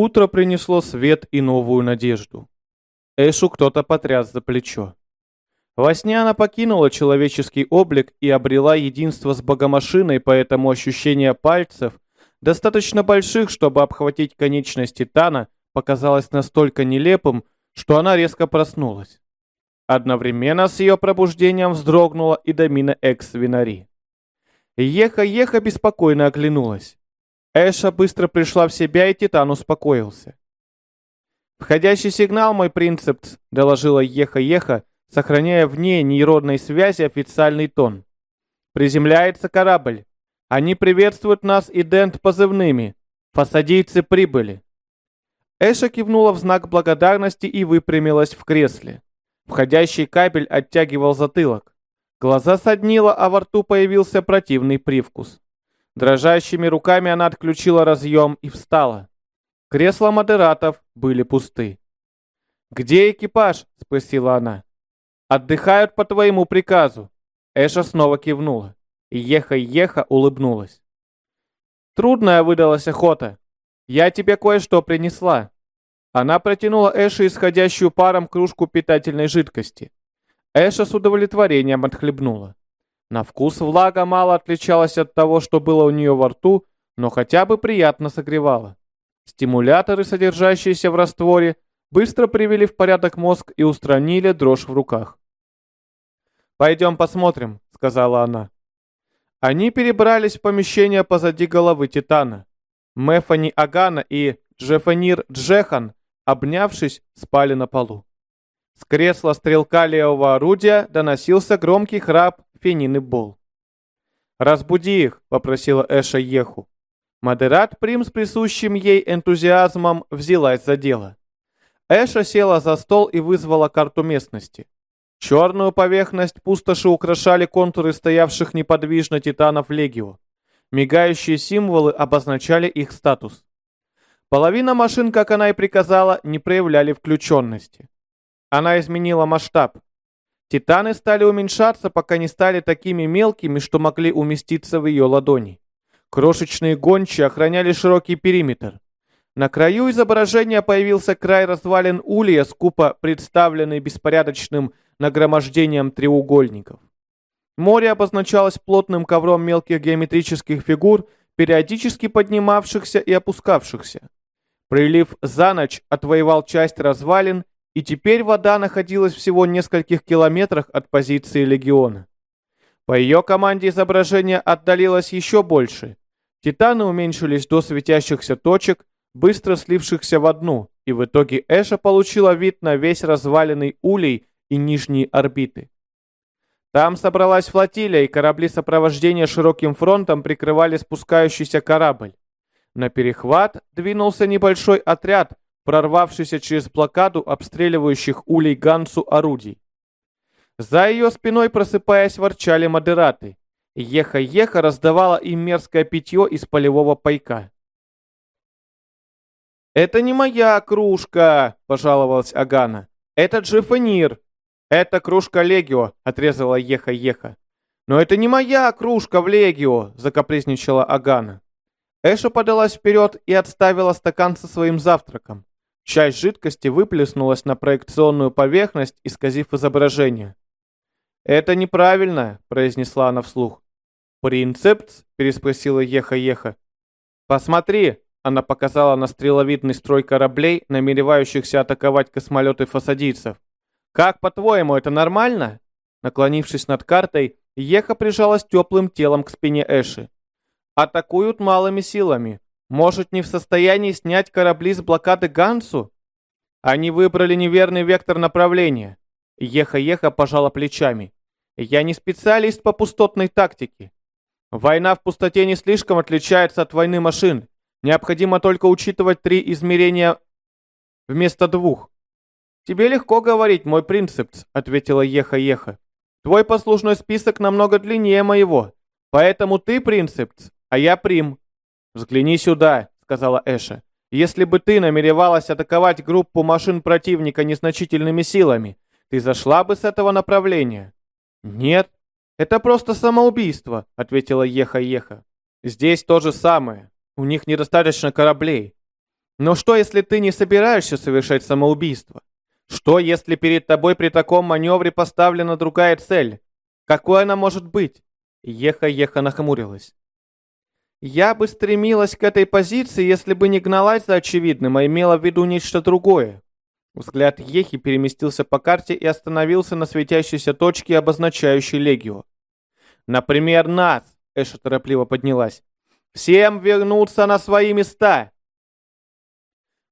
Утро принесло свет и новую надежду. Эшу кто-то потряс за плечо. Во сне она покинула человеческий облик и обрела единство с богомашиной, поэтому ощущение пальцев, достаточно больших, чтобы обхватить конечность Титана, показалось настолько нелепым, что она резко проснулась. Одновременно с ее пробуждением вздрогнула и Домина Экс-Винари. Еха-Еха беспокойно оглянулась. Эша быстро пришла в себя, и Титан успокоился. «Входящий сигнал, мой принцип», — доложила Еха-Еха, сохраняя вне нейронной связи официальный тон. «Приземляется корабль. Они приветствуют нас идент позывными. Фасадийцы прибыли». Эша кивнула в знак благодарности и выпрямилась в кресле. Входящий кабель оттягивал затылок. Глаза соднило, а во рту появился противный привкус. Дрожащими руками она отключила разъем и встала. Кресла модератов были пусты. «Где экипаж?» — спросила она. «Отдыхают по твоему приказу». Эша снова кивнула. Еха-Еха улыбнулась. «Трудная выдалась охота. Я тебе кое-что принесла». Она протянула Эше исходящую паром кружку питательной жидкости. Эша с удовлетворением отхлебнула. На вкус влага мало отличалась от того, что было у нее во рту, но хотя бы приятно согревала. Стимуляторы, содержащиеся в растворе, быстро привели в порядок мозг и устранили дрожь в руках. «Пойдем посмотрим», — сказала она. Они перебрались в помещение позади головы Титана. Мефани Агана и Джефанир Джехан, обнявшись, спали на полу. С кресла стрелка левого орудия доносился громкий храп Фенины Бол. «Разбуди их», — попросила Эша Еху. Модерат Прим с присущим ей энтузиазмом взялась за дело. Эша села за стол и вызвала карту местности. Черную поверхность пустоши украшали контуры стоявших неподвижно титанов Легио. Мигающие символы обозначали их статус. Половина машин, как она и приказала, не проявляли включенности. Она изменила масштаб. Титаны стали уменьшаться, пока не стали такими мелкими, что могли уместиться в ее ладони. Крошечные гончие охраняли широкий периметр. На краю изображения появился край развалин улья, скупо представленный беспорядочным нагромождением треугольников. Море обозначалось плотным ковром мелких геометрических фигур, периодически поднимавшихся и опускавшихся. Прилив за ночь отвоевал часть развалин и теперь вода находилась всего в нескольких километрах от позиции легиона. По ее команде изображение отдалилось еще больше. Титаны уменьшились до светящихся точек, быстро слившихся в одну, и в итоге Эша получила вид на весь разваленный улей и нижние орбиты. Там собралась флотилия, и корабли сопровождения широким фронтом прикрывали спускающийся корабль. На перехват двинулся небольшой отряд, прорвавшийся через блокаду обстреливающих улей Гансу орудий. За ее спиной, просыпаясь, ворчали модераты. Еха-еха раздавала им мерзкое питье из полевого пайка. «Это не моя кружка!» – пожаловалась Агана. «Это Джифанир!» «Это кружка Легио!» – отрезала Еха-еха. «Но это не моя кружка в Легио!» – закапризничала Агана. Эша подалась вперед и отставила стакан со своим завтраком. Часть жидкости выплеснулась на проекционную поверхность, исказив изображение. «Это неправильно», — произнесла она вслух. «Принцепт?» — переспросила Еха-Еха. «Посмотри!» — она показала на стреловидный строй кораблей, намеревающихся атаковать космолеты фасадийцев. «Как, по-твоему, это нормально?» Наклонившись над картой, Еха прижалась теплым телом к спине Эши. «Атакуют малыми силами. Может, не в состоянии снять корабли с блокады Гансу? Они выбрали неверный вектор направления. Еха-Еха пожала плечами. Я не специалист по пустотной тактике. Война в пустоте не слишком отличается от войны машин. Необходимо только учитывать три измерения вместо двух. «Тебе легко говорить, мой принцип», — ответила Еха-Еха. «Твой послужной список намного длиннее моего. Поэтому ты принцип, а я прим. «Взгляни сюда», — сказала Эша. «Если бы ты намеревалась атаковать группу машин противника незначительными силами, ты зашла бы с этого направления?» «Нет, это просто самоубийство», — ответила Еха-Еха. «Здесь то же самое. У них недостаточно кораблей. Но что, если ты не собираешься совершать самоубийство? Что, если перед тобой при таком маневре поставлена другая цель? Какой она может быть? Еха-еха нахмурилась. Я бы стремилась к этой позиции, если бы не гналась за очевидным, а имела в виду нечто другое. Взгляд Ехи переместился по карте и остановился на светящейся точке, обозначающей Легио. «Например, нас!» — Эша торопливо поднялась. «Всем вернуться на свои места!»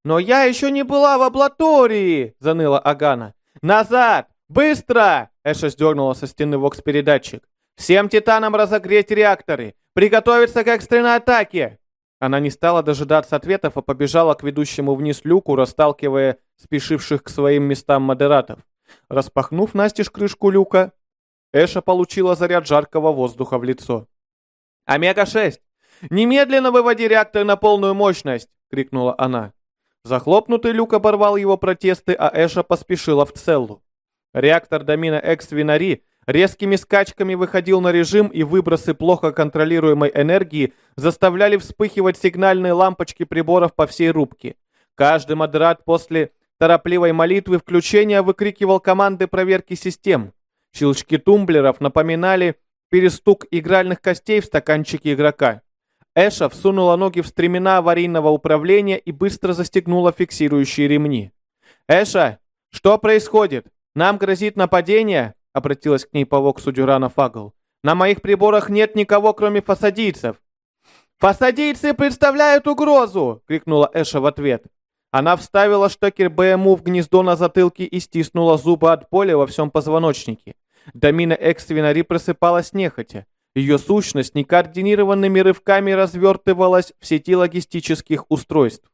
«Но я еще не была в лаборатории!» — заныла Агана. «Назад! Быстро!» — Эша сдернула со стены вокс-передатчик. «Всем титанам разогреть реакторы! Приготовиться к экстренной атаке!» Она не стала дожидаться ответов, а побежала к ведущему вниз люку, расталкивая спешивших к своим местам модератов. Распахнув настежь крышку люка, Эша получила заряд жаркого воздуха в лицо. «Омега-6! Немедленно выводи реактор на полную мощность!» — крикнула она. Захлопнутый люк оборвал его протесты, а Эша поспешила в целлу. Реактор Домина Экс Винари резкими скачками выходил на режим, и выбросы плохо контролируемой энергии заставляли вспыхивать сигнальные лампочки приборов по всей рубке. Каждый модерат после торопливой молитвы включения выкрикивал команды проверки систем. Щелчки тумблеров напоминали перестук игральных костей в стаканчике игрока. Эша всунула ноги в стремена аварийного управления и быстро застегнула фиксирующие ремни. «Эша, что происходит? Нам грозит нападение?» Обратилась к ней по воксу Дюрана Фагл. «На моих приборах нет никого, кроме фасадийцев». «Фасадийцы представляют угрозу!» — крикнула Эша в ответ. Она вставила штекер БМУ в гнездо на затылке и стиснула зубы от боли во всем позвоночнике. Домина Экствинари просыпалась нехотя. Ее сущность некоординированными рывками развертывалась в сети логистических устройств.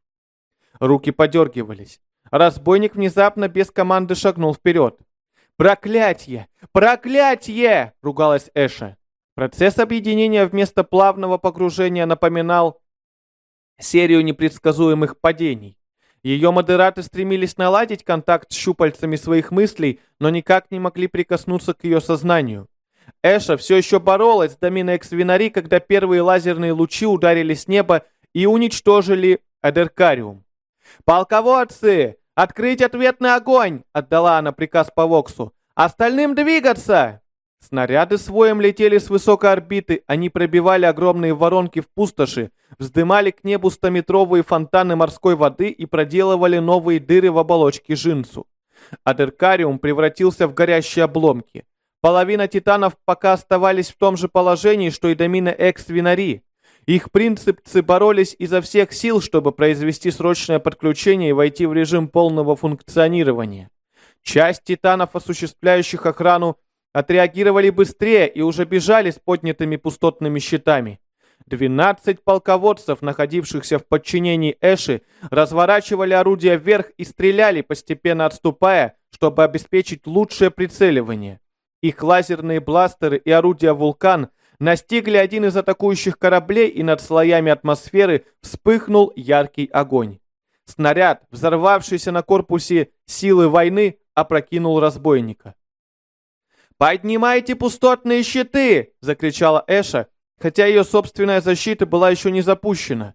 Руки подергивались. Разбойник внезапно без команды шагнул вперед. «Проклятье! Проклятье!» — ругалась Эша. Процесс объединения вместо плавного погружения напоминал серию непредсказуемых падений. Ее модераты стремились наладить контакт с щупальцами своих мыслей, но никак не могли прикоснуться к ее сознанию. Эша все еще боролась с доминой Эксвинари, когда первые лазерные лучи ударили с неба и уничтожили Адеркариум. «Полководцы! «Открыть ответный огонь!» — отдала она приказ по Воксу. «Остальным двигаться!» Снаряды с летели с высокой орбиты, они пробивали огромные воронки в пустоши, вздымали к небу стометровые фонтаны морской воды и проделывали новые дыры в оболочке Жинсу. Адеркариум превратился в горящие обломки. Половина титанов пока оставались в том же положении, что и домина Экс-Винари. Их принципцы боролись изо всех сил, чтобы произвести срочное подключение и войти в режим полного функционирования. Часть титанов, осуществляющих охрану, отреагировали быстрее и уже бежали с поднятыми пустотными щитами. Двенадцать полководцев, находившихся в подчинении Эши, разворачивали орудия вверх и стреляли, постепенно отступая, чтобы обеспечить лучшее прицеливание. Их лазерные бластеры и орудия «Вулкан» настигли один из атакующих кораблей, и над слоями атмосферы вспыхнул яркий огонь. Снаряд, взорвавшийся на корпусе силы войны, опрокинул разбойника. «Поднимайте пустотные щиты!» — закричала Эша, хотя ее собственная защита была еще не запущена.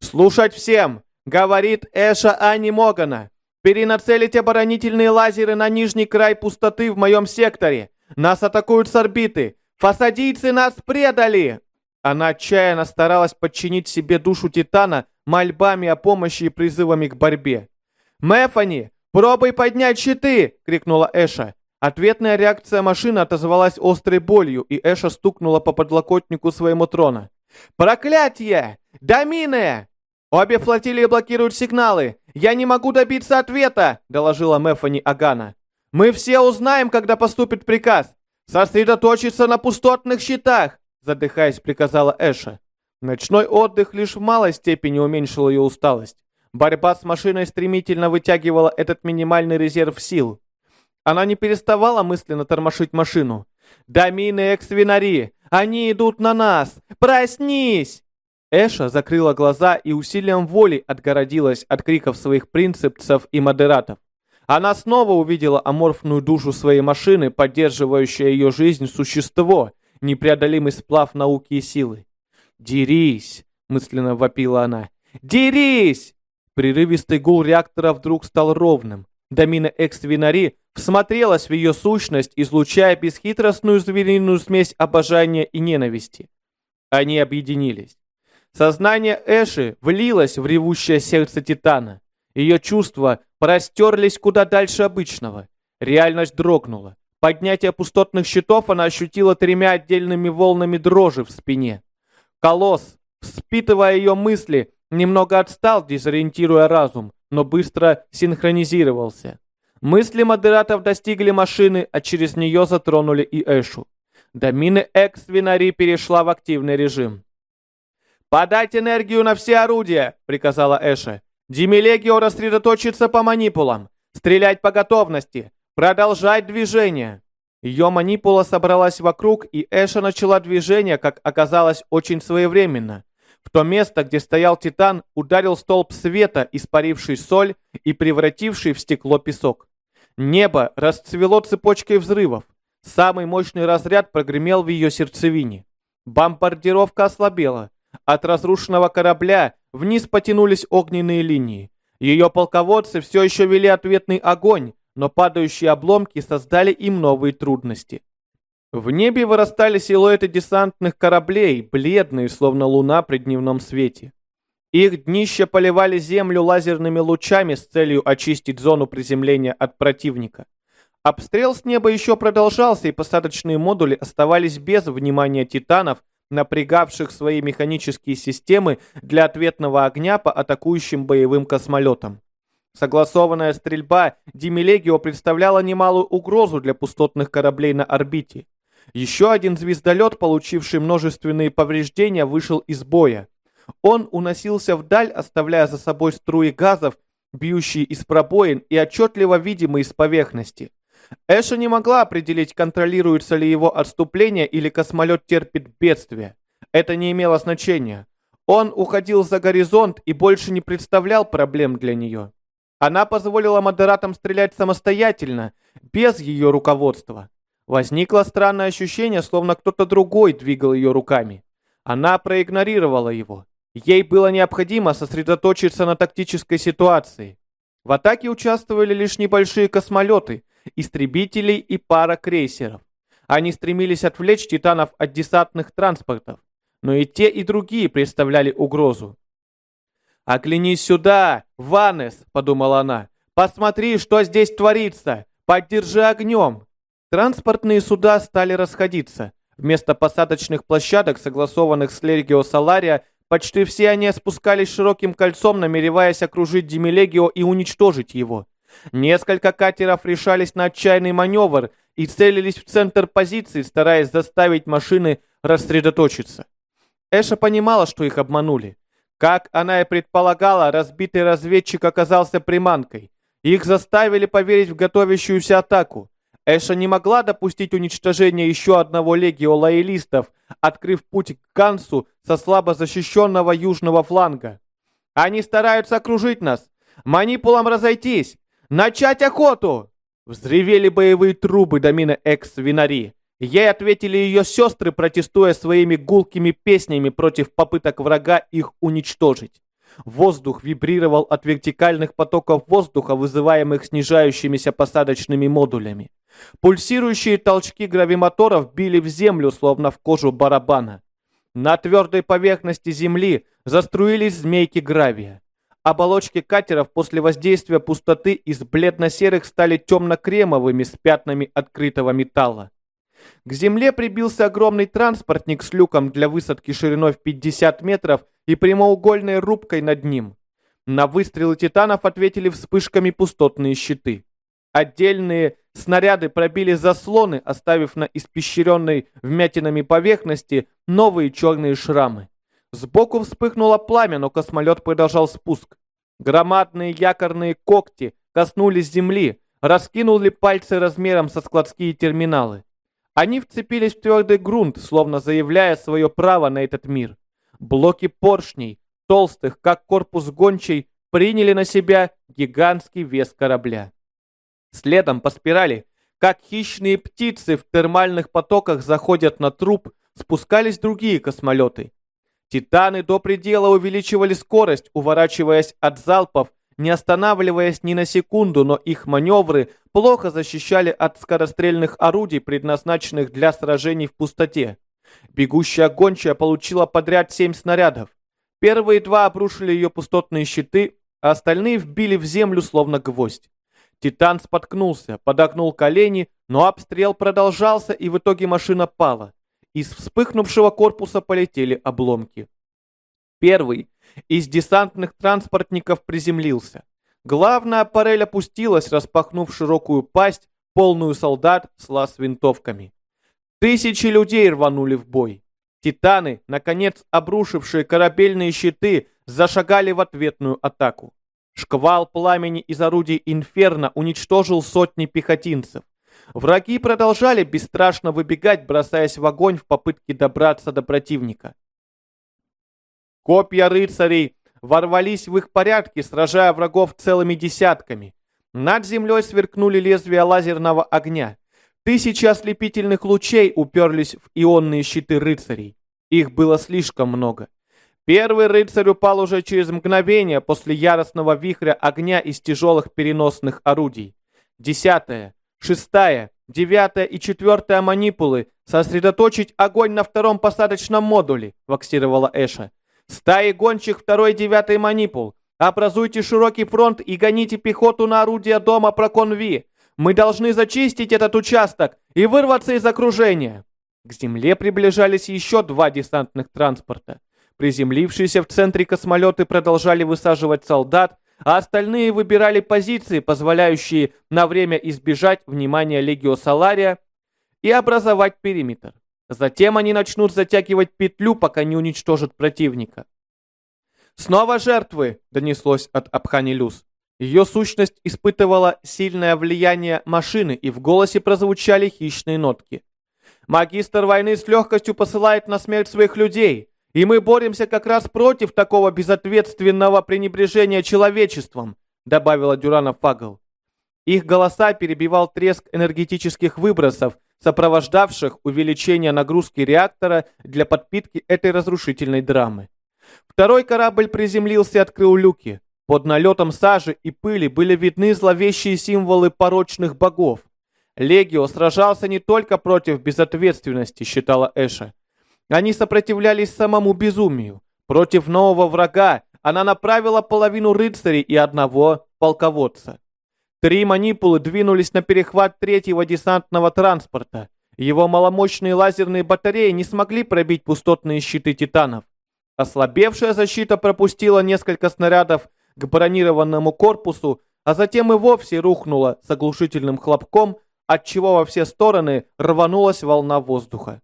«Слушать всем!» — говорит Эша Ани Могана. «Перенацелить оборонительные лазеры на нижний край пустоты в моем секторе. Нас атакуют с орбиты. Фасадийцы нас предали!» Она отчаянно старалась подчинить себе душу Титана мольбами о помощи и призывами к борьбе. «Мефани, пробуй поднять щиты!» — крикнула Эша. Ответная реакция машины отозвалась острой болью, и Эша стукнула по подлокотнику своему трона. «Проклятье! Домины! Обе флотилии блокируют сигналы! Я не могу добиться ответа!» — доложила Мефани Агана. «Мы все узнаем, когда поступит приказ. «Сосредоточиться на пустотных щитах!» Задыхаясь, приказала Эша. Ночной отдых лишь в малой степени уменьшил ее усталость. Борьба с машиной стремительно вытягивала этот минимальный резерв сил. Она не переставала мысленно тормошить машину. «Домины экс-винари! Они идут на нас! Проснись!» Эша закрыла глаза и усилием воли отгородилась от криков своих принципцев и модератов. Она снова увидела аморфную душу своей машины, поддерживающее ее жизнь существо, непреодолимый сплав науки и силы. «Дерись!» — мысленно вопила она. «Дерись!» Прерывистый гул реактора вдруг стал ровным. Домина Экс-Винари всмотрелась в ее сущность, излучая бесхитростную звериную смесь обожания и ненависти. Они объединились. Сознание Эши влилось в ревущее сердце Титана. Ее чувства простерлись куда дальше обычного. Реальность дрогнула. Поднятие пустотных щитов она ощутила тремя отдельными волнами дрожи в спине. Колосс, вспитывая ее мысли, немного отстал, дезориентируя разум, но быстро синхронизировался. Мысли модератов достигли машины, а через нее затронули и Эшу. Домины Экс Винари перешла в активный режим. «Подать энергию на все орудия!» — приказала Эша. «Димилегио рассредоточиться по манипулам. Стрелять по готовности. Продолжать движение». Ее манипула собралась вокруг, и Эша начала движение, как оказалось, очень своевременно. В то место, где стоял Титан, ударил столб света, испаривший соль и превративший в стекло песок. Небо расцвело цепочкой взрывов. Самый мощный разряд прогремел в ее сердцевине. Бомбардировка ослабела. От разрушенного корабля вниз потянулись огненные линии. Ее полководцы все еще вели ответный огонь, но падающие обломки создали им новые трудности. В небе вырастали силуэты десантных кораблей, бледные, словно луна при дневном свете. Их днища поливали землю лазерными лучами с целью очистить зону приземления от противника. Обстрел с неба еще продолжался, и посадочные модули оставались без внимания титанов, напрягавших свои механические системы для ответного огня по атакующим боевым космолетам. Согласованная стрельба Димелегио представляла немалую угрозу для пустотных кораблей на орбите. Еще один звездолет, получивший множественные повреждения, вышел из боя. Он уносился вдаль, оставляя за собой струи газов, бьющие из пробоин и отчетливо видимые с поверхности. Эша не могла определить, контролируется ли его отступление или космолет терпит бедствие. Это не имело значения. Он уходил за горизонт и больше не представлял проблем для нее. Она позволила модератам стрелять самостоятельно, без ее руководства. Возникло странное ощущение, словно кто-то другой двигал ее руками. Она проигнорировала его. Ей было необходимо сосредоточиться на тактической ситуации. В атаке участвовали лишь небольшие космолеты, истребителей и пара крейсеров. Они стремились отвлечь титанов от десантных транспортов, но и те, и другие представляли угрозу. «Оглянись сюда, Ванес!» — подумала она. «Посмотри, что здесь творится! Поддержи огнем!» Транспортные суда стали расходиться. Вместо посадочных площадок, согласованных с Лергио Салария, почти все они спускались широким кольцом, намереваясь окружить Демилегио и уничтожить его. Несколько катеров решались на отчаянный маневр и целились в центр позиции, стараясь заставить машины рассредоточиться. Эша понимала, что их обманули. Как она и предполагала, разбитый разведчик оказался приманкой. Их заставили поверить в готовящуюся атаку. Эша не могла допустить уничтожения еще одного легио лоялистов, открыв путь к Гансу со слабо защищенного южного фланга. «Они стараются окружить нас! Манипулам разойтись! «Начать охоту!» Взревели боевые трубы домина экс-винари. Ей ответили ее сестры, протестуя своими гулкими песнями против попыток врага их уничтожить. Воздух вибрировал от вертикальных потоков воздуха, вызываемых снижающимися посадочными модулями. Пульсирующие толчки гравимоторов били в землю, словно в кожу барабана. На твердой поверхности земли заструились змейки гравия. Оболочки катеров после воздействия пустоты из бледно-серых стали темно-кремовыми с пятнами открытого металла. К земле прибился огромный транспортник с люком для высадки шириной в 50 метров и прямоугольной рубкой над ним. На выстрелы титанов ответили вспышками пустотные щиты. Отдельные снаряды пробили заслоны, оставив на испещренной вмятинами поверхности новые черные шрамы. Сбоку вспыхнуло пламя, но космолет продолжал спуск. Громадные якорные когти коснулись земли, раскинули пальцы размером со складские терминалы. Они вцепились в твердый грунт, словно заявляя свое право на этот мир. Блоки поршней, толстых, как корпус гончей, приняли на себя гигантский вес корабля. Следом по спирали, как хищные птицы в термальных потоках заходят на труп, спускались другие космолеты. Титаны до предела увеличивали скорость, уворачиваясь от залпов, не останавливаясь ни на секунду, но их маневры плохо защищали от скорострельных орудий, предназначенных для сражений в пустоте. Бегущая гончая получила подряд семь снарядов. Первые два обрушили ее пустотные щиты, а остальные вбили в землю словно гвоздь. Титан споткнулся, подогнул колени, но обстрел продолжался, и в итоге машина пала. Из вспыхнувшего корпуса полетели обломки. Первый из десантных транспортников приземлился. Главная парель опустилась, распахнув широкую пасть, полную солдат с лаз-винтовками. Тысячи людей рванули в бой. Титаны, наконец обрушившие корабельные щиты, зашагали в ответную атаку. Шквал пламени из орудий Инферно уничтожил сотни пехотинцев. Враги продолжали бесстрашно выбегать, бросаясь в огонь в попытке добраться до противника. Копья рыцарей ворвались в их порядки, сражая врагов целыми десятками. Над землей сверкнули лезвия лазерного огня. Тысячи ослепительных лучей уперлись в ионные щиты рыцарей. Их было слишком много. Первый рыцарь упал уже через мгновение после яростного вихря огня из тяжелых переносных орудий. Десятая, шестая, девятая и четвертая манипулы сосредоточить огонь на втором посадочном модуле, ваксировала Эша. Стаи гончих второй девятой манипул. Образуйте широкий фронт и гоните пехоту на орудия дома Проконви. Мы должны зачистить этот участок и вырваться из окружения. К земле приближались еще два десантных транспорта. Приземлившиеся в центре космолеты продолжали высаживать солдат, а остальные выбирали позиции, позволяющие на время избежать внимания Легио Салария и образовать периметр. Затем они начнут затягивать петлю, пока не уничтожат противника. «Снова жертвы!» — донеслось от Абханилюс. Ее сущность испытывала сильное влияние машины, и в голосе прозвучали хищные нотки. «Магистр войны с легкостью посылает на смерть своих людей. И мы боремся как раз против такого безответственного пренебрежения человечеством», добавила Дюрана Фагл. Их голоса перебивал треск энергетических выбросов, сопровождавших увеличение нагрузки реактора для подпитки этой разрушительной драмы. Второй корабль приземлился и открыл люки. Под налетом сажи и пыли были видны зловещие символы порочных богов. Легио сражался не только против безответственности, считала Эша. Они сопротивлялись самому безумию. Против нового врага она направила половину рыцарей и одного полководца. Три манипулы двинулись на перехват третьего десантного транспорта. Его маломощные лазерные батареи не смогли пробить пустотные щиты титанов. Ослабевшая защита пропустила несколько снарядов к бронированному корпусу, а затем и вовсе рухнула с оглушительным хлопком, отчего во все стороны рванулась волна воздуха.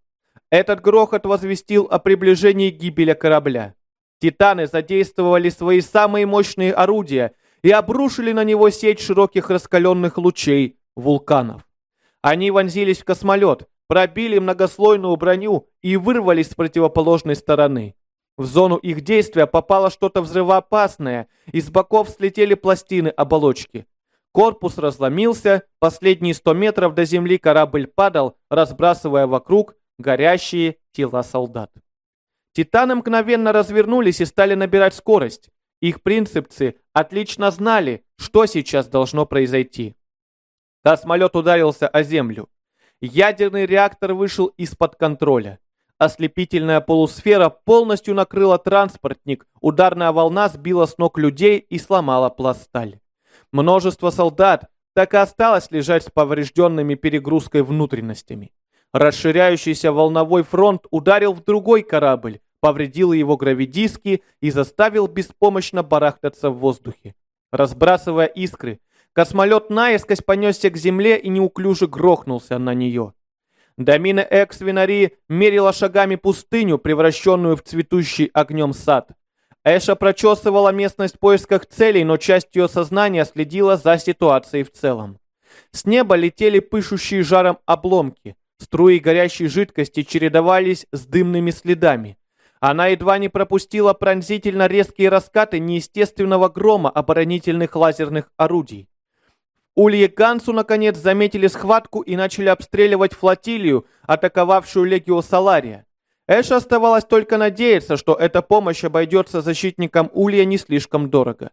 Этот грохот возвестил о приближении гибели корабля. Титаны задействовали свои самые мощные орудия и обрушили на него сеть широких раскаленных лучей вулканов. Они вонзились в космолет, пробили многослойную броню и вырвались с противоположной стороны. В зону их действия попало что-то взрывоопасное, из боков слетели пластины оболочки. Корпус разломился, последние 100 метров до земли корабль падал, разбрасывая вокруг горящие тела солдат. Титаны мгновенно развернулись и стали набирать скорость. Их принципцы отлично знали, что сейчас должно произойти. Космолет ударился о землю. Ядерный реактор вышел из-под контроля. Ослепительная полусфера полностью накрыла транспортник, ударная волна сбила с ног людей и сломала пласталь. Множество солдат так и осталось лежать с поврежденными перегрузкой внутренностями. Расширяющийся волновой фронт ударил в другой корабль, повредил его гравидиски и заставил беспомощно барахтаться в воздухе. Разбрасывая искры, космолет наискось понесся к земле и неуклюже грохнулся на нее. Домина Экс Винари мерила шагами пустыню, превращенную в цветущий огнем сад. Эша прочесывала местность в поисках целей, но часть ее сознания следила за ситуацией в целом. С неба летели пышущие жаром обломки. Струи горящей жидкости чередовались с дымными следами. Она едва не пропустила пронзительно резкие раскаты неестественного грома оборонительных лазерных орудий. Улье Гансу, наконец, заметили схватку и начали обстреливать флотилию, атаковавшую Легио Салария. Эш оставалось только надеяться, что эта помощь обойдется защитникам Улья не слишком дорого.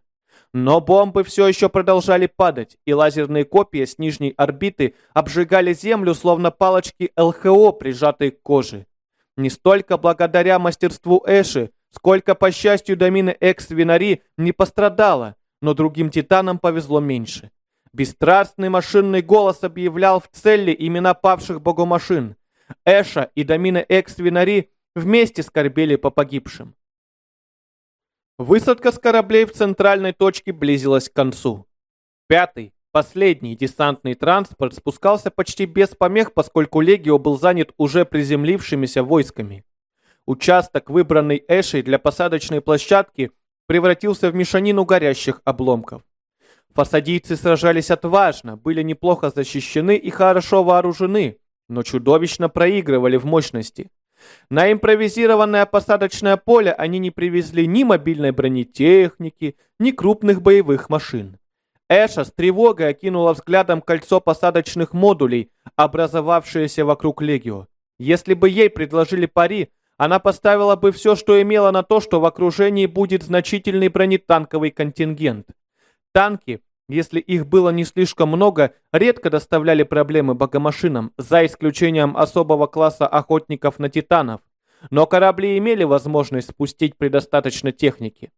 Но бомбы все еще продолжали падать, и лазерные копии с нижней орбиты обжигали Землю, словно палочки ЛХО, прижатые к коже. Не столько благодаря мастерству Эши, сколько, по счастью, домины Экс-Винари не пострадала, но другим титанам повезло меньше. Бесстрастный машинный голос объявлял в цели имена павших богомашин. Эша и домины Экс-Винари вместе скорбели по погибшим. Высадка с кораблей в центральной точке близилась к концу. Пятый, последний десантный транспорт спускался почти без помех, поскольку Легио был занят уже приземлившимися войсками. Участок, выбранный Эшей для посадочной площадки, превратился в мешанину горящих обломков. Фасадийцы сражались отважно, были неплохо защищены и хорошо вооружены, но чудовищно проигрывали в мощности. На импровизированное посадочное поле они не привезли ни мобильной бронетехники, ни крупных боевых машин. Эша с тревогой окинула взглядом кольцо посадочных модулей, образовавшееся вокруг Легио. Если бы ей предложили пари, она поставила бы все, что имела на то, что в окружении будет значительный бронетанковый контингент. Танки если их было не слишком много, редко доставляли проблемы богомашинам, за исключением особого класса охотников на титанов. Но корабли имели возможность спустить предостаточно техники.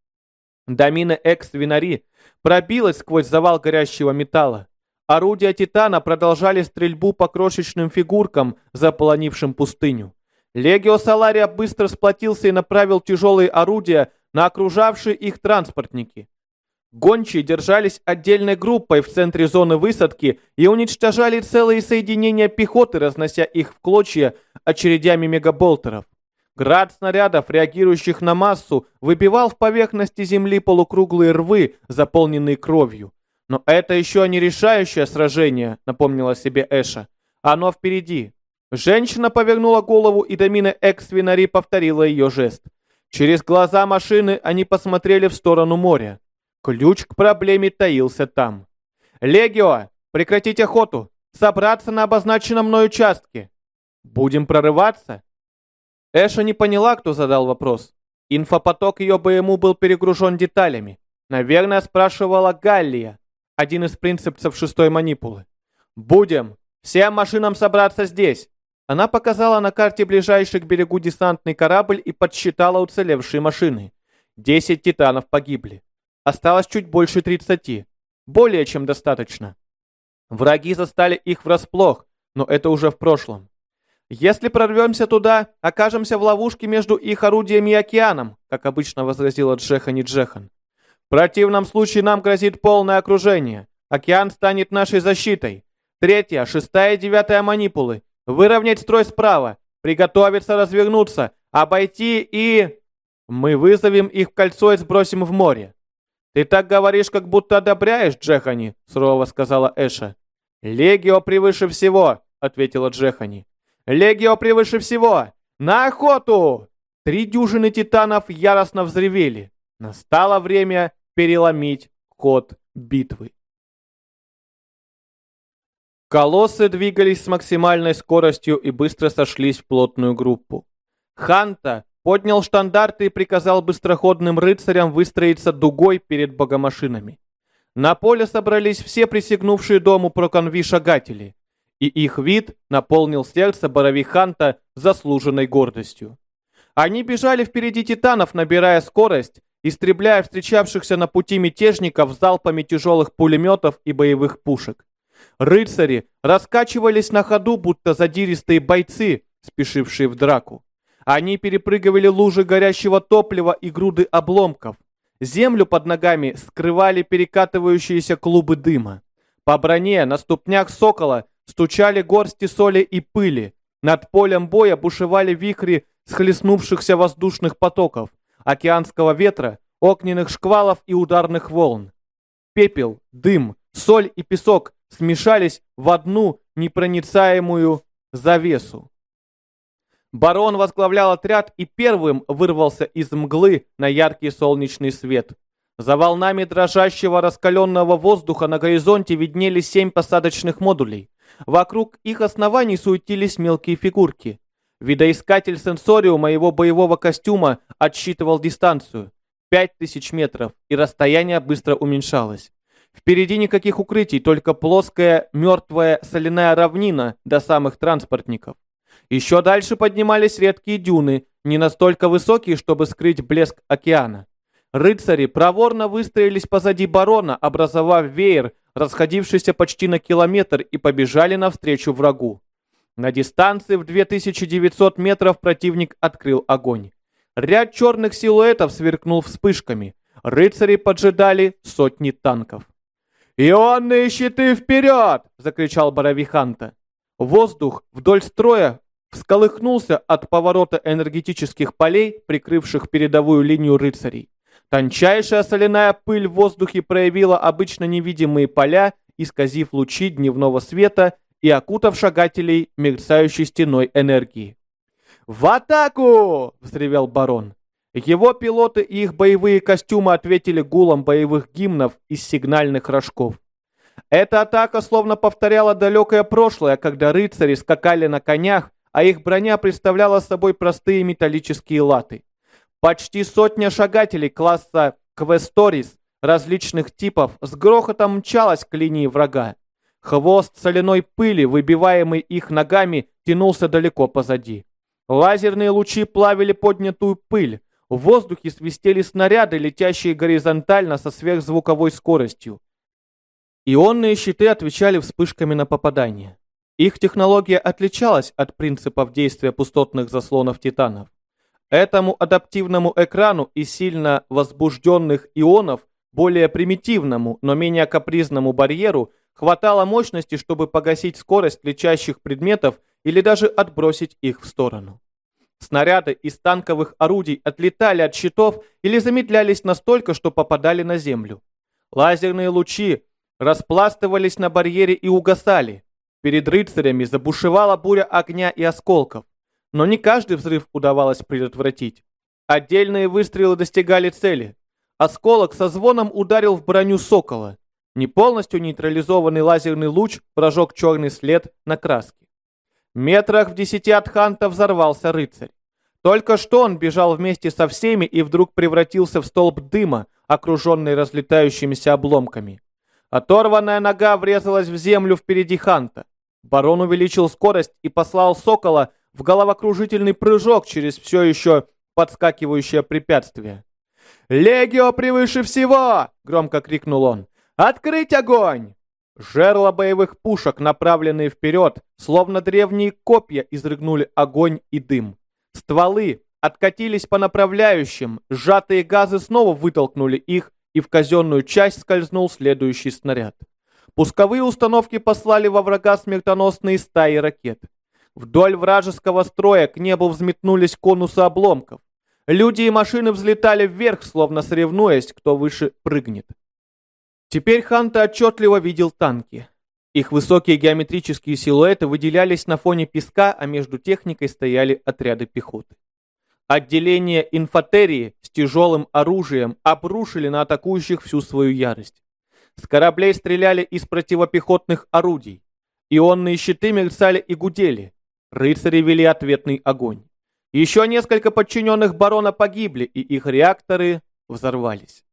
Домина Экс-Винари пробилась сквозь завал горящего металла. Орудия Титана продолжали стрельбу по крошечным фигуркам, заполонившим пустыню. Легио Салария быстро сплотился и направил тяжелые орудия на окружавшие их транспортники. Гончие держались отдельной группой в центре зоны высадки и уничтожали целые соединения пехоты, разнося их в клочья очередями мегаболтеров. Град снарядов, реагирующих на массу, выбивал в поверхности земли полукруглые рвы, заполненные кровью. Но это еще не решающее сражение, напомнила себе Эша. Оно впереди. Женщина повернула голову, и Домина Экс-Винари повторила ее жест. Через глаза машины они посмотрели в сторону моря. Ключ к проблеме таился там. «Легио, прекратить охоту! Собраться на обозначенном мной участке! Будем прорываться?» Эша не поняла, кто задал вопрос. Инфопоток ее БМУ был перегружен деталями. Наверное, спрашивала Галлия, один из принципцев шестой манипулы. «Будем! Всем машинам собраться здесь!» Она показала на карте ближайший к берегу десантный корабль и подсчитала уцелевшие машины. Десять титанов погибли. Осталось чуть больше 30. Более чем достаточно. Враги застали их врасплох, но это уже в прошлом. «Если прорвемся туда, окажемся в ловушке между их орудиями и океаном», как обычно возразила Джехани Джехан. «В противном случае нам грозит полное окружение. Океан станет нашей защитой. Третья, шестая и девятая манипулы. Выровнять строй справа. Приготовиться развернуться. Обойти и... Мы вызовем их в кольцо и сбросим в море. «Ты так говоришь, как будто одобряешь, Джехани», — сурово сказала Эша. «Легио превыше всего», — ответила Джехани. «Легио превыше всего! На охоту!» Три дюжины титанов яростно взревели. Настало время переломить ход битвы. Колоссы двигались с максимальной скоростью и быстро сошлись в плотную группу. Ханта поднял штандарты и приказал быстроходным рыцарям выстроиться дугой перед богомашинами. На поле собрались все присягнувшие дому проконви шагатели, и их вид наполнил сердце Боровиханта заслуженной гордостью. Они бежали впереди титанов, набирая скорость, истребляя встречавшихся на пути мятежников залпами тяжелых пулеметов и боевых пушек. Рыцари раскачивались на ходу, будто задиристые бойцы, спешившие в драку. Они перепрыгивали лужи горящего топлива и груды обломков. Землю под ногами скрывали перекатывающиеся клубы дыма. По броне на ступнях сокола стучали горсти соли и пыли. Над полем боя бушевали вихри схлестнувшихся воздушных потоков, океанского ветра, огненных шквалов и ударных волн. Пепел, дым, соль и песок смешались в одну непроницаемую завесу. Барон возглавлял отряд и первым вырвался из мглы на яркий солнечный свет. За волнами дрожащего раскаленного воздуха на горизонте виднелись семь посадочных модулей. Вокруг их оснований суетились мелкие фигурки. Видоискатель сенсориума моего боевого костюма отсчитывал дистанцию. Пять тысяч метров, и расстояние быстро уменьшалось. Впереди никаких укрытий, только плоская, мертвая соляная равнина до самых транспортников. Еще дальше поднимались редкие дюны, не настолько высокие, чтобы скрыть блеск океана. Рыцари проворно выстроились позади барона, образовав веер, расходившийся почти на километр, и побежали навстречу врагу. На дистанции в 2900 метров противник открыл огонь. Ряд черных силуэтов сверкнул вспышками. Рыцари поджидали сотни танков. «Ионные щиты вперед!» — закричал Боровиханта. Воздух вдоль строя всколыхнулся от поворота энергетических полей, прикрывших передовую линию рыцарей. Тончайшая соляная пыль в воздухе проявила обычно невидимые поля, исказив лучи дневного света и окутав шагателей мерцающей стеной энергии. «В атаку!» — взревел барон. Его пилоты и их боевые костюмы ответили гулом боевых гимнов из сигнальных рожков. Эта атака словно повторяла далекое прошлое, когда рыцари скакали на конях, а их броня представляла собой простые металлические латы. Почти сотня шагателей класса Квесторис различных типов с грохотом мчалась к линии врага. Хвост соляной пыли, выбиваемый их ногами, тянулся далеко позади. Лазерные лучи плавили поднятую пыль. В воздухе свистели снаряды, летящие горизонтально со сверхзвуковой скоростью. Ионные щиты отвечали вспышками на попадание. Их технология отличалась от принципов действия пустотных заслонов титанов. Этому адаптивному экрану и сильно возбужденных ионов, более примитивному, но менее капризному барьеру Хватало мощности, чтобы погасить скорость летящих предметов или даже отбросить их в сторону. Снаряды из танковых орудий отлетали от щитов или замедлялись настолько, что попадали на землю. Лазерные лучи распластывались на барьере и угасали. Перед рыцарями забушевала буря огня и осколков. Но не каждый взрыв удавалось предотвратить. Отдельные выстрелы достигали цели. Осколок со звоном ударил в броню сокола. Не полностью нейтрализованный лазерный луч прожег черный след на краске. Метрах в десяти от Ханта взорвался рыцарь. Только что он бежал вместе со всеми и вдруг превратился в столб дыма, окруженный разлетающимися обломками. Оторванная нога врезалась в землю впереди Ханта. Барон увеличил скорость и послал Сокола в головокружительный прыжок через все еще подскакивающее препятствие. «Легио превыше всего!» — громко крикнул он. «Открыть огонь!» Жерла боевых пушек, направленные вперед, словно древние копья, изрыгнули огонь и дым. Стволы откатились по направляющим, сжатые газы снова вытолкнули их, и в казенную часть скользнул следующий снаряд. Пусковые установки послали во врага смертоносные стаи ракет. Вдоль вражеского строя к небу взметнулись конусы обломков. Люди и машины взлетали вверх, словно соревнуясь, кто выше прыгнет. Теперь Ханта отчетливо видел танки. Их высокие геометрические силуэты выделялись на фоне песка, а между техникой стояли отряды пехоты. Отделение инфатерии с тяжелым оружием обрушили на атакующих всю свою ярость. С кораблей стреляли из противопехотных орудий. Ионные щиты мерцали и гудели. Рыцари вели ответный огонь. Еще несколько подчиненных барона погибли, и их реакторы взорвались.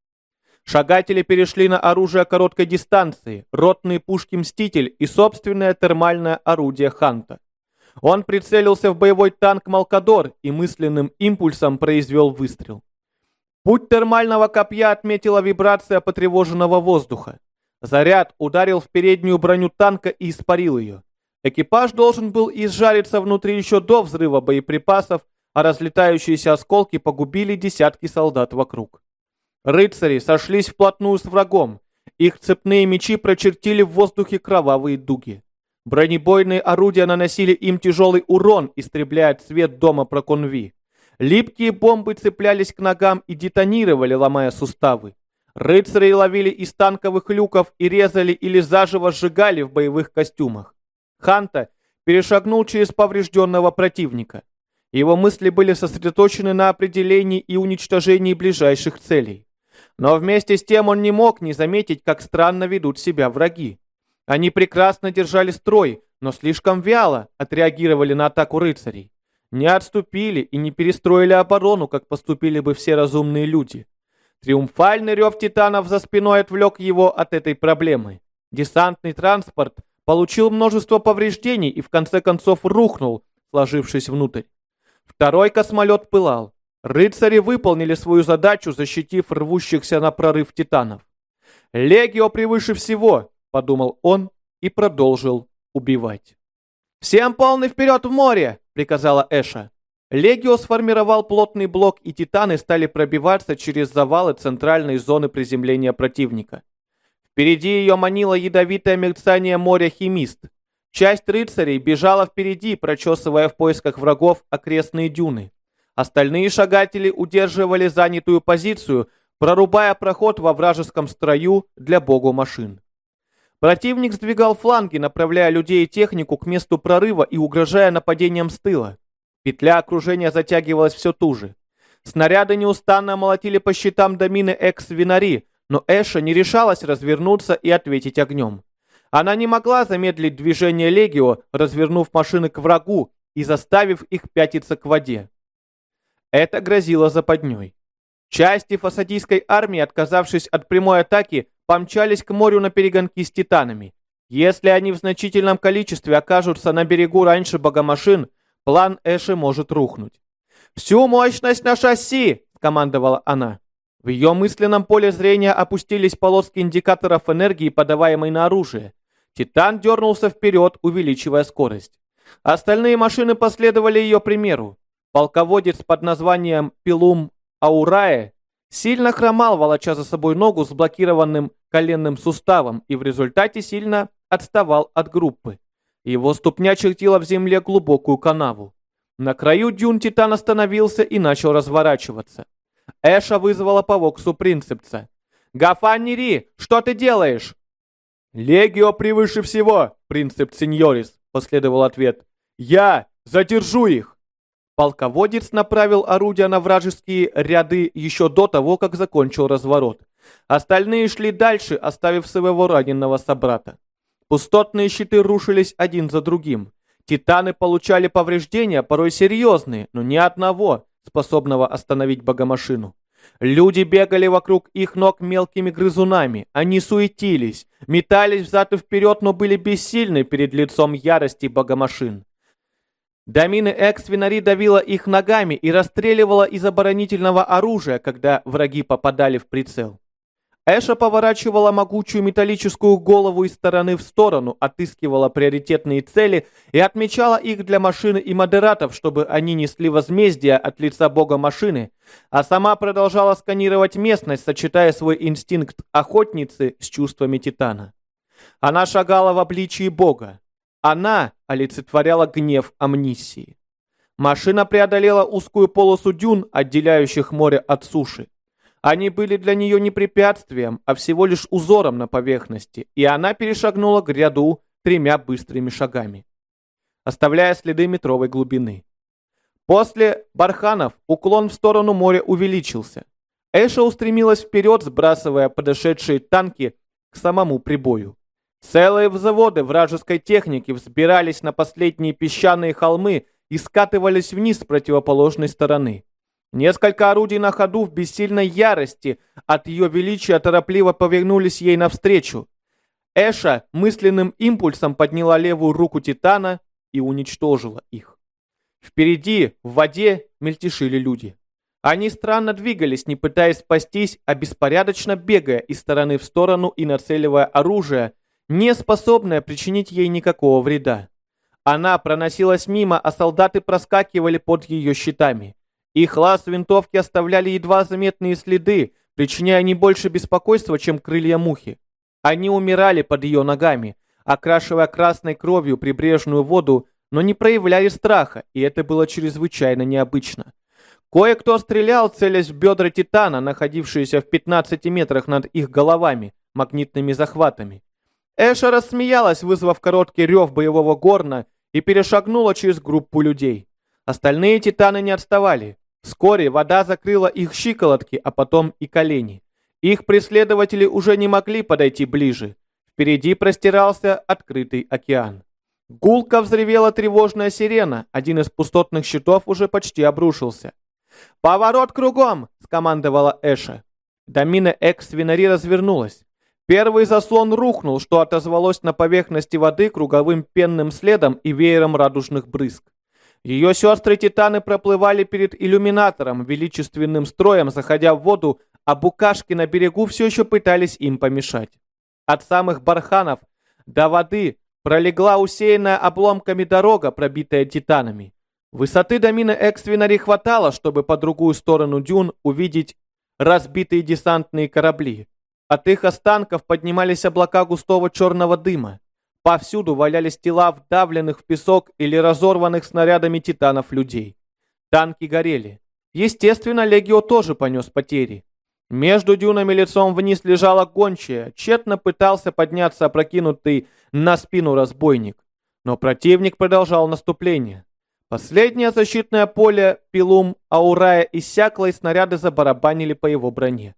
Шагатели перешли на оружие короткой дистанции, ротные пушки «Мститель» и собственное термальное орудие «Ханта». Он прицелился в боевой танк «Малкадор» и мысленным импульсом произвел выстрел. Путь термального копья отметила вибрация потревоженного воздуха. Заряд ударил в переднюю броню танка и испарил ее. Экипаж должен был изжариться внутри еще до взрыва боеприпасов, а разлетающиеся осколки погубили десятки солдат вокруг. Рыцари сошлись вплотную с врагом. Их цепные мечи прочертили в воздухе кровавые дуги. Бронебойные орудия наносили им тяжелый урон, истребляя цвет дома Проконви. Липкие бомбы цеплялись к ногам и детонировали, ломая суставы. Рыцари ловили из танковых люков и резали или заживо сжигали в боевых костюмах. Ханта перешагнул через поврежденного противника. Его мысли были сосредоточены на определении и уничтожении ближайших целей. Но вместе с тем он не мог не заметить, как странно ведут себя враги. Они прекрасно держали строй, но слишком вяло отреагировали на атаку рыцарей. не отступили и не перестроили оборону, как поступили бы все разумные люди. Триумфальный рев титанов за спиной отвлек его от этой проблемы. Десантный транспорт получил множество повреждений и в конце концов рухнул, сложившись внутрь. Второй космолет пылал. Рыцари выполнили свою задачу, защитив рвущихся на прорыв титанов. «Легио превыше всего», — подумал он и продолжил убивать. «Всем полный вперед в море!» — приказала Эша. Легио сформировал плотный блок, и титаны стали пробиваться через завалы центральной зоны приземления противника. Впереди ее манило ядовитое мерцание моря Химист. Часть рыцарей бежала впереди, прочесывая в поисках врагов окрестные дюны. Остальные шагатели удерживали занятую позицию, прорубая проход во вражеском строю для богу машин. Противник сдвигал фланги, направляя людей и технику к месту прорыва и угрожая нападением с тыла. Петля окружения затягивалась все туже. Снаряды неустанно молотили по щитам домины экс-винари, но Эша не решалась развернуться и ответить огнем. Она не могла замедлить движение Легио, развернув машины к врагу и заставив их пятиться к воде. Это грозило западней. Части фасадийской армии, отказавшись от прямой атаки, помчались к морю на перегонки с титанами. Если они в значительном количестве окажутся на берегу раньше богомашин, план Эши может рухнуть. «Всю мощность на шасси!» — командовала она. В ее мысленном поле зрения опустились полоски индикаторов энергии, подаваемой на оружие. Титан дернулся вперед, увеличивая скорость. Остальные машины последовали ее примеру. Полководец под названием Пилум Аурае сильно хромал, волоча за собой ногу с блокированным коленным суставом и в результате сильно отставал от группы. Его ступня чертила в земле глубокую канаву. На краю дюн Титан остановился и начал разворачиваться. Эша вызвала по воксу принципца. «Гафаннири, что ты делаешь?» «Легио превыше всего, принцип сеньорис», — последовал ответ. «Я задержу их!» Полководец направил орудия на вражеские ряды еще до того, как закончил разворот. Остальные шли дальше, оставив своего раненого собрата. Пустотные щиты рушились один за другим. Титаны получали повреждения, порой серьезные, но ни одного, способного остановить богомашину. Люди бегали вокруг их ног мелкими грызунами. Они суетились, метались взад и вперед, но были бессильны перед лицом ярости богомашин. Домины Экс-Винари давила их ногами и расстреливала из оборонительного оружия, когда враги попадали в прицел. Эша поворачивала могучую металлическую голову из стороны в сторону, отыскивала приоритетные цели и отмечала их для машины и модератов, чтобы они несли возмездие от лица бога машины, а сама продолжала сканировать местность, сочетая свой инстинкт охотницы с чувствами титана. Она шагала в обличии бога. Она олицетворяла гнев амнисии. Машина преодолела узкую полосу дюн, отделяющих море от суши. Они были для нее не препятствием, а всего лишь узором на поверхности, и она перешагнула гряду тремя быстрыми шагами, оставляя следы метровой глубины. После барханов уклон в сторону моря увеличился. Эша устремилась вперед, сбрасывая подошедшие танки к самому прибою. Целые взводы вражеской техники взбирались на последние песчаные холмы и скатывались вниз с противоположной стороны. Несколько орудий на ходу в бессильной ярости от ее величия торопливо повернулись ей навстречу. Эша мысленным импульсом подняла левую руку Титана и уничтожила их. Впереди, в воде, мельтешили люди. Они странно двигались, не пытаясь спастись, а беспорядочно бегая из стороны в сторону и нацеливая оружие, не способное причинить ей никакого вреда. Она проносилась мимо, а солдаты проскакивали под ее щитами. Их лаз винтовки оставляли едва заметные следы, причиняя не больше беспокойства, чем крылья мухи. Они умирали под ее ногами, окрашивая красной кровью прибрежную воду, но не проявляли страха, и это было чрезвычайно необычно. Кое-кто стрелял, целясь в бедра Титана, находившиеся в 15 метрах над их головами, магнитными захватами. Эша рассмеялась, вызвав короткий рев боевого горна, и перешагнула через группу людей. Остальные Титаны не отставали. Вскоре вода закрыла их щиколотки, а потом и колени. Их преследователи уже не могли подойти ближе. Впереди простирался открытый океан. Гулко взревела тревожная сирена, один из пустотных щитов уже почти обрушился. «Поворот кругом!» — скомандовала Эша. Домина Экс-Винари развернулась. Первый заслон рухнул, что отозвалось на поверхности воды круговым пенным следом и веером радужных брызг. Ее сестры-титаны проплывали перед иллюминатором, величественным строем, заходя в воду, а букашки на берегу все еще пытались им помешать. От самых барханов до воды пролегла усеянная обломками дорога, пробитая титанами. Высоты до мины Экствинари хватало, чтобы по другую сторону дюн увидеть разбитые десантные корабли. От их останков поднимались облака густого черного дыма. Повсюду валялись тела вдавленных в песок или разорванных снарядами титанов людей. Танки горели. Естественно, Легио тоже понес потери. Между дюнами лицом вниз лежала гончая, тщетно пытался подняться опрокинутый на спину разбойник. Но противник продолжал наступление. Последнее защитное поле Пилум Аурая иссякло, и снаряды забарабанили по его броне.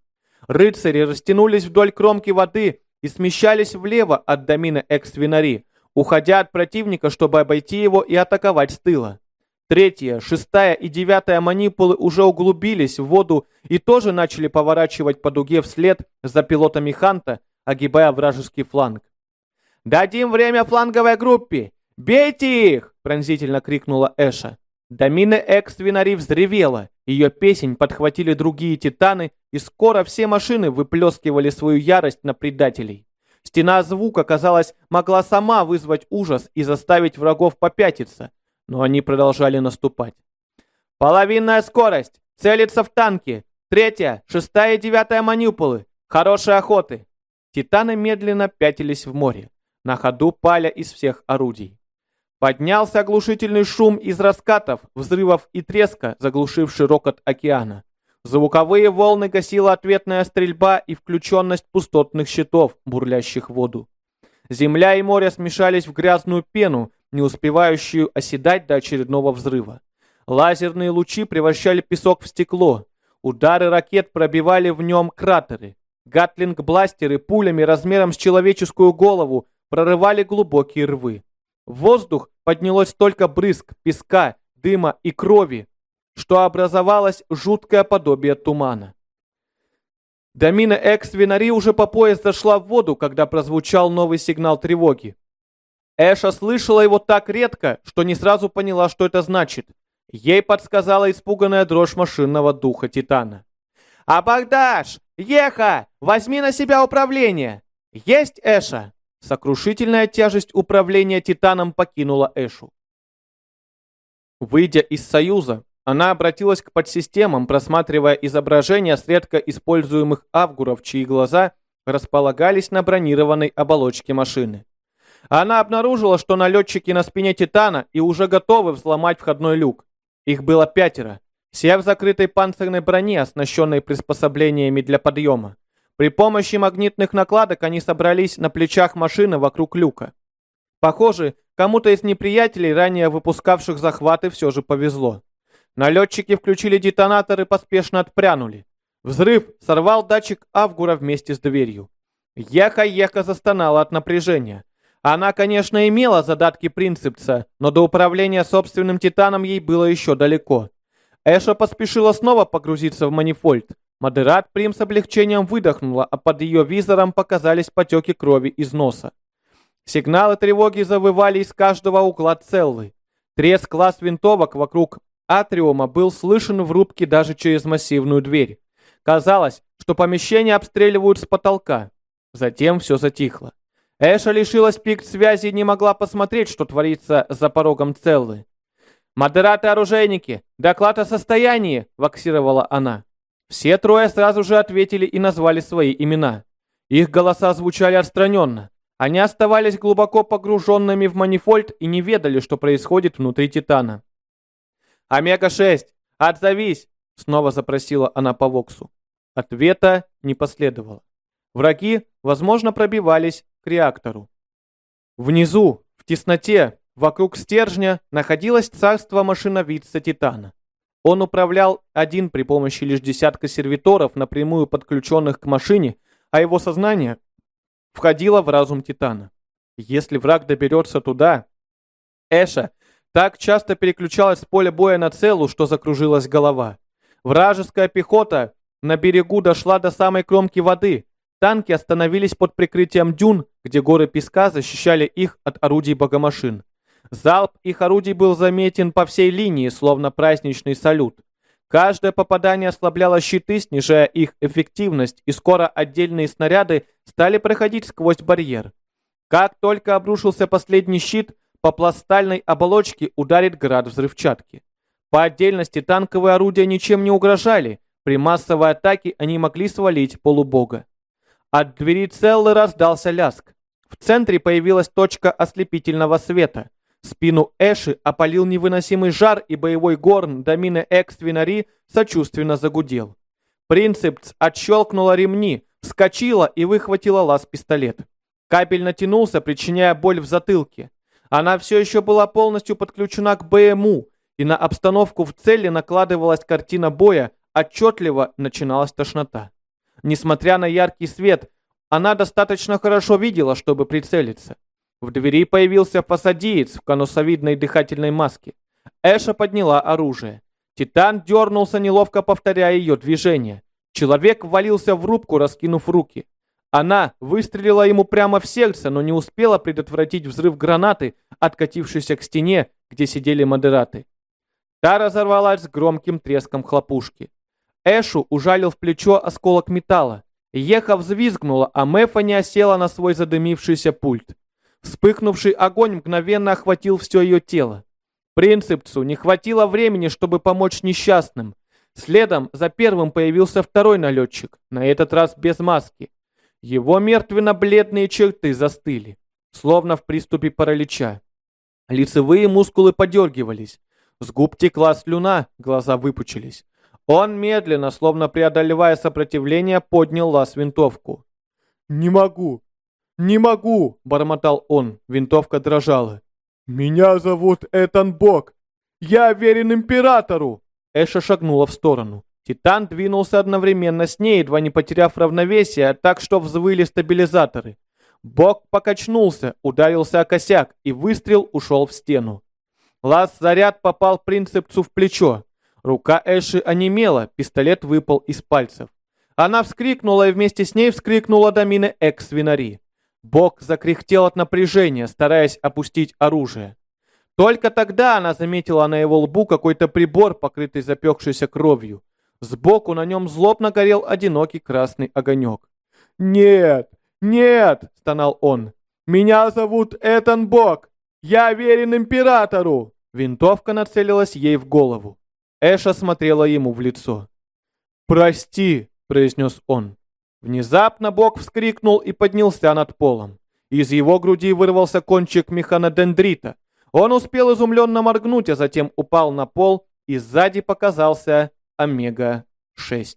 Рыцари растянулись вдоль кромки воды, и смещались влево от домина экс-винари, уходя от противника, чтобы обойти его и атаковать с тыла. Третья, шестая и девятая манипулы уже углубились в воду и тоже начали поворачивать по дуге вслед за пилотами Ханта, огибая вражеский фланг. «Дадим время фланговой группе! Бейте их!» — пронзительно крикнула Эша. Домина Экс-Винари взревела, ее песнь подхватили другие титаны, и скоро все машины выплескивали свою ярость на предателей. Стена звука, казалось, могла сама вызвать ужас и заставить врагов попятиться, но они продолжали наступать. «Половинная скорость! Целиться в танки! Третья, шестая и девятая манипулы! Хорошей охоты!» Титаны медленно пятились в море, на ходу паля из всех орудий. Поднялся оглушительный шум из раскатов, взрывов и треска, заглушивший рокот океана. Звуковые волны гасила ответная стрельба и включенность пустотных щитов, бурлящих воду. Земля и море смешались в грязную пену, не успевающую оседать до очередного взрыва. Лазерные лучи превращали песок в стекло. Удары ракет пробивали в нем кратеры. Гатлинг-бластеры пулями размером с человеческую голову прорывали глубокие рвы. В воздух поднялось столько брызг, песка, дыма и крови, что образовалось жуткое подобие тумана. Домина Экс-Винари уже по пояс зашла в воду, когда прозвучал новый сигнал тревоги. Эша слышала его так редко, что не сразу поняла, что это значит. Ей подсказала испуганная дрожь машинного духа Титана. «Абагдаш! Еха! Возьми на себя управление!» «Есть, Эша!» Сокрушительная тяжесть управления Титаном покинула Эшу. Выйдя из Союза, она обратилась к подсистемам, просматривая изображения с редко используемых авгуров, чьи глаза располагались на бронированной оболочке машины. Она обнаружила, что налетчики на спине Титана и уже готовы взломать входной люк. Их было пятеро, все в закрытой панцирной броне, оснащенной приспособлениями для подъема. При помощи магнитных накладок они собрались на плечах машины вокруг люка. Похоже, кому-то из неприятелей, ранее выпускавших захваты, все же повезло. Налетчики включили детонатор и поспешно отпрянули. Взрыв сорвал датчик Авгура вместе с дверью. Еха-еха застонала от напряжения. Она, конечно, имела задатки принципца, но до управления собственным титаном ей было еще далеко. Эша поспешила снова погрузиться в манифольд, Модерат Прим с облегчением выдохнула, а под ее визором показались потеки крови из носа. Сигналы тревоги завывали из каждого угла целлы. Треск класс винтовок вокруг атриума был слышен в рубке даже через массивную дверь. Казалось, что помещение обстреливают с потолка. Затем все затихло. Эша лишилась пик связи и не могла посмотреть, что творится за порогом целлы. «Модераты-оружейники! Доклад о состоянии!» — ваксировала она. Все трое сразу же ответили и назвали свои имена. Их голоса звучали отстраненно. Они оставались глубоко погруженными в манифольд и не ведали, что происходит внутри Титана. «Омега-6, отзовись!» — снова запросила она по Воксу. Ответа не последовало. Враги, возможно, пробивались к реактору. Внизу, в тесноте, вокруг стержня, находилось царство машиновидца Титана. Он управлял один при помощи лишь десятка сервиторов, напрямую подключенных к машине, а его сознание входило в разум Титана. Если враг доберется туда, Эша так часто переключалась с поля боя на целу, что закружилась голова. Вражеская пехота на берегу дошла до самой кромки воды. Танки остановились под прикрытием дюн, где горы песка защищали их от орудий богомашин. Залп их орудий был заметен по всей линии, словно праздничный салют. Каждое попадание ослабляло щиты, снижая их эффективность, и скоро отдельные снаряды стали проходить сквозь барьер. Как только обрушился последний щит, по пластальной оболочке ударит град взрывчатки. По отдельности танковые орудия ничем не угрожали, при массовой атаке они могли свалить полубога. От двери Целлы раздался ляск. В центре появилась точка ослепительного света. Спину Эши опалил невыносимый жар, и боевой горн Домины Экс-Винари сочувственно загудел. Принцепс отщелкнула ремни, вскочила и выхватила лаз-пистолет. Капель натянулся, причиняя боль в затылке. Она все еще была полностью подключена к БМУ, и на обстановку в цели накладывалась картина боя, отчетливо начиналась тошнота. Несмотря на яркий свет, она достаточно хорошо видела, чтобы прицелиться. В двери появился фасадиец в конусовидной дыхательной маске. Эша подняла оружие. Титан дернулся, неловко повторяя ее движение. Человек ввалился в рубку, раскинув руки. Она выстрелила ему прямо в сердце, но не успела предотвратить взрыв гранаты, откатившейся к стене, где сидели модераты. Та разорвалась с громким треском хлопушки. Эшу ужалил в плечо осколок металла. Еха взвизгнула, а Мэфа не осела на свой задымившийся пульт. Вспыхнувший огонь мгновенно охватил все ее тело. Принцепцу не хватило времени, чтобы помочь несчастным. Следом за первым появился второй налетчик, на этот раз без маски. Его мертвенно-бледные черты застыли, словно в приступе паралича. Лицевые мускулы подергивались. С губ текла слюна, глаза выпучились. Он медленно, словно преодолевая сопротивление, поднял лаз-винтовку. «Не могу! Не могу!» – бормотал он. Винтовка дрожала. «Меня зовут Этан Бок! Я верен Императору!» Эша шагнула в сторону. Титан двинулся одновременно с ней, едва не потеряв равновесие, так что взвыли стабилизаторы. Бок покачнулся, ударился о косяк, и выстрел ушел в стену. Лаз-заряд попал принцепцу в плечо. Рука Эши онемела, пистолет выпал из пальцев. Она вскрикнула, и вместе с ней вскрикнула Домина Экс-Винари. Бок закряхтел от напряжения, стараясь опустить оружие. Только тогда она заметила на его лбу какой-то прибор, покрытый запекшейся кровью. Сбоку на нем злобно горел одинокий красный огонек. «Нет! Нет!» — стонал он. «Меня зовут Этан Бок! Я верен Императору!» Винтовка нацелилась ей в голову. Эша смотрела ему в лицо. «Прости!» — произнес он. Внезапно Бог вскрикнул и поднялся над полом. Из его груди вырвался кончик механодендрита. Он успел изумленно моргнуть, а затем упал на пол, и сзади показался Омега-6.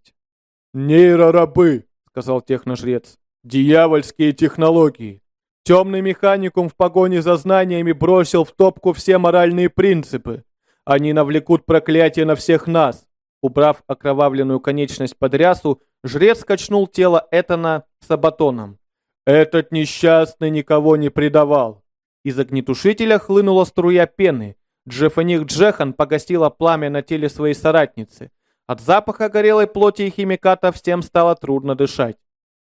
«Нейрорабы!» — сказал техножрец. «Дьявольские технологии! Темный механикум в погоне за знаниями бросил в топку все моральные принципы. Они навлекут проклятие на всех нас. Убрав окровавленную конечность под рясу, жрец качнул тело Этана сабатоном. «Этот несчастный никого не предавал». Из огнетушителя хлынула струя пены. Джеффаних Джехан погасила пламя на теле своей соратницы. От запаха горелой плоти и химикатов всем стало трудно дышать.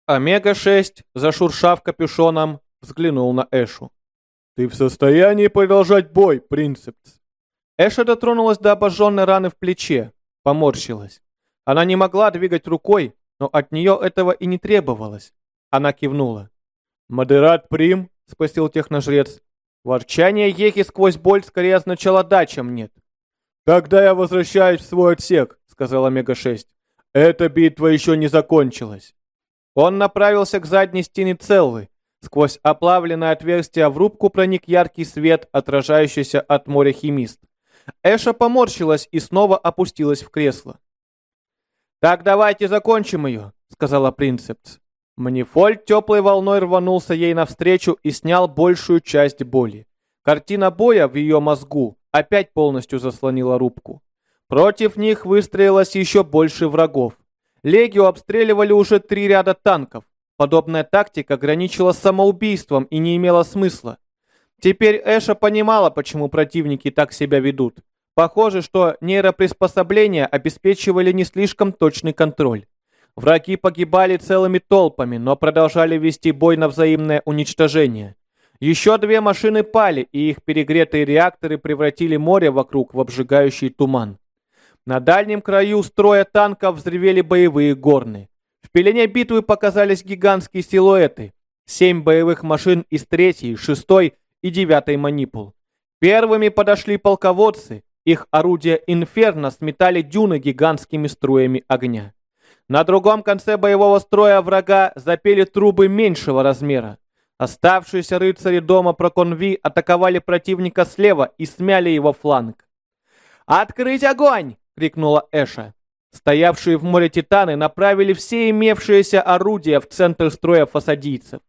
Омега-6, зашуршав капюшоном, взглянул на Эшу. «Ты в состоянии продолжать бой, принцепс?» Эша дотронулась до обожженной раны в плече, поморщилась. Она не могла двигать рукой, но от нее этого и не требовалось. Она кивнула. «Модерат Прим?» — спросил техножрец. Ворчание Ехи сквозь боль скорее означало «да», чем «нет». «Тогда я возвращаюсь в свой отсек», — сказал Омега-6. «Эта битва еще не закончилась». Он направился к задней стене Целлы. Сквозь оплавленное отверстие в рубку проник яркий свет, отражающийся от моря химист. Эша поморщилась и снова опустилась в кресло. «Так давайте закончим ее», — сказала Принцепс. Манифоль теплой волной рванулся ей навстречу и снял большую часть боли. Картина боя в ее мозгу опять полностью заслонила рубку. Против них выстроилось еще больше врагов. Легию обстреливали уже три ряда танков. Подобная тактика граничила самоубийством и не имела смысла. Теперь Эша понимала, почему противники так себя ведут. Похоже, что нейроприспособления обеспечивали не слишком точный контроль. Враги погибали целыми толпами, но продолжали вести бой на взаимное уничтожение. Еще две машины пали, и их перегретые реакторы превратили море вокруг в обжигающий туман. На дальнем краю строя танков взревели боевые горны. В пелене битвы показались гигантские силуэты. Семь боевых машин из третьей, шестой и девятой манипул. Первыми подошли полководцы. Их орудия «Инферно» сметали дюны гигантскими струями огня. На другом конце боевого строя врага запели трубы меньшего размера. Оставшиеся рыцари дома Проконви атаковали противника слева и смяли его фланг. «Открыть огонь!» — крикнула Эша. Стоявшие в море титаны направили все имевшиеся орудия в центр строя фасадийцев.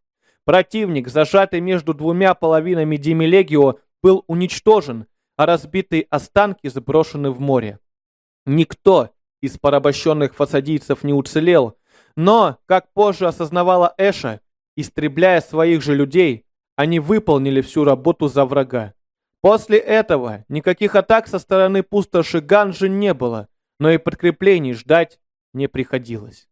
Противник, зажатый между двумя половинами Демилегио, был уничтожен, а разбитые останки сброшены в море. Никто из порабощенных фасадийцев не уцелел, но, как позже осознавала Эша, Истребляя своих же людей, они выполнили всю работу за врага. После этого никаких атак со стороны пустоши Ганжи не было, но и подкреплений ждать не приходилось.